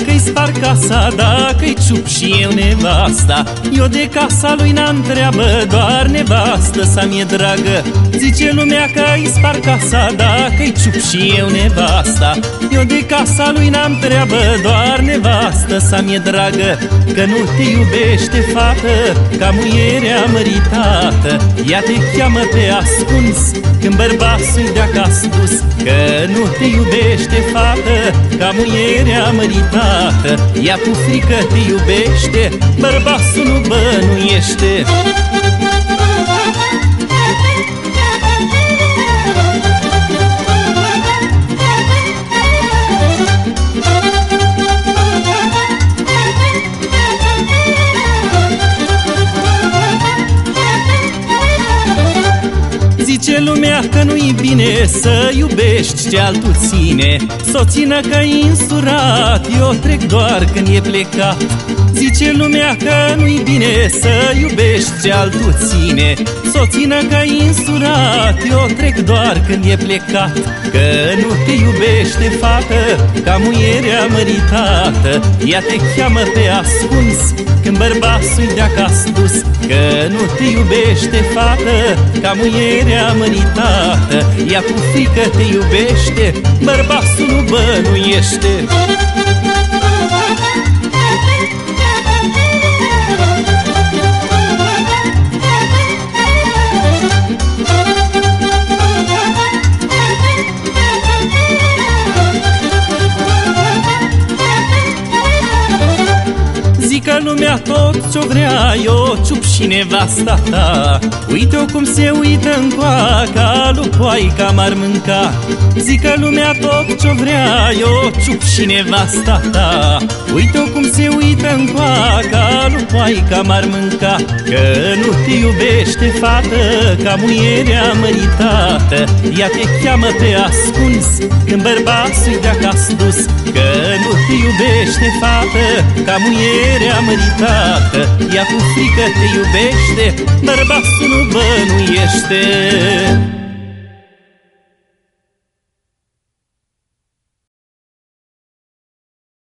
Dacă-i spar casa, dacă-i ciup și eu nevasta Eu de casa lui n-am treabă, doar nevastă să mi-e dragă. Zice lumea că-i spar casa, dacă-i ciup și eu nevasta Eu de casa lui n-am treabă, doar nevastă să mi-e dragă. Că nu te iubește, fată, ca muierea măritată Ea te cheamă pe ascuns, când bărbatul de acasă dus Că nu te iubește, fată, ca muierea măritată Ea cu frică te iubește, bărbatul nu bănuiește bine să iubești ce altul ține Soțină că e insurat, eu trec doar când e plecat. Zice lumea că nu-i bine să iubești ce altul ține Soțină că e insurat, eu trec doar când e plecat Că nu te iubește, fată, ca muierea măritată. Ea te cheamă pe ascuns când bărbatul de acasă dus. Că nu te iubește, fată, ca muierea măritată. Ea cu frică te iubește, bărbatul nu bănuiește. Zică lumea tot ce-o vrea Eu ciup și nevasta ta. Uite-o cum se uită în coaca Lui poaica m-ar mânca. Zică lumea tot ce-o vrea Eu ciup și nevasta ta. Uite-o cum se uită în coaca Lui poaica m-ar mânca. Că nu te iubește, fată Ca muierea măritată Ea te cheamă pe ascuns Când bărbatul de acasă dus Că nu te iubește, fată Ca muierea măritată. Ea cu frică te iubește Bărbatul nu bănuiește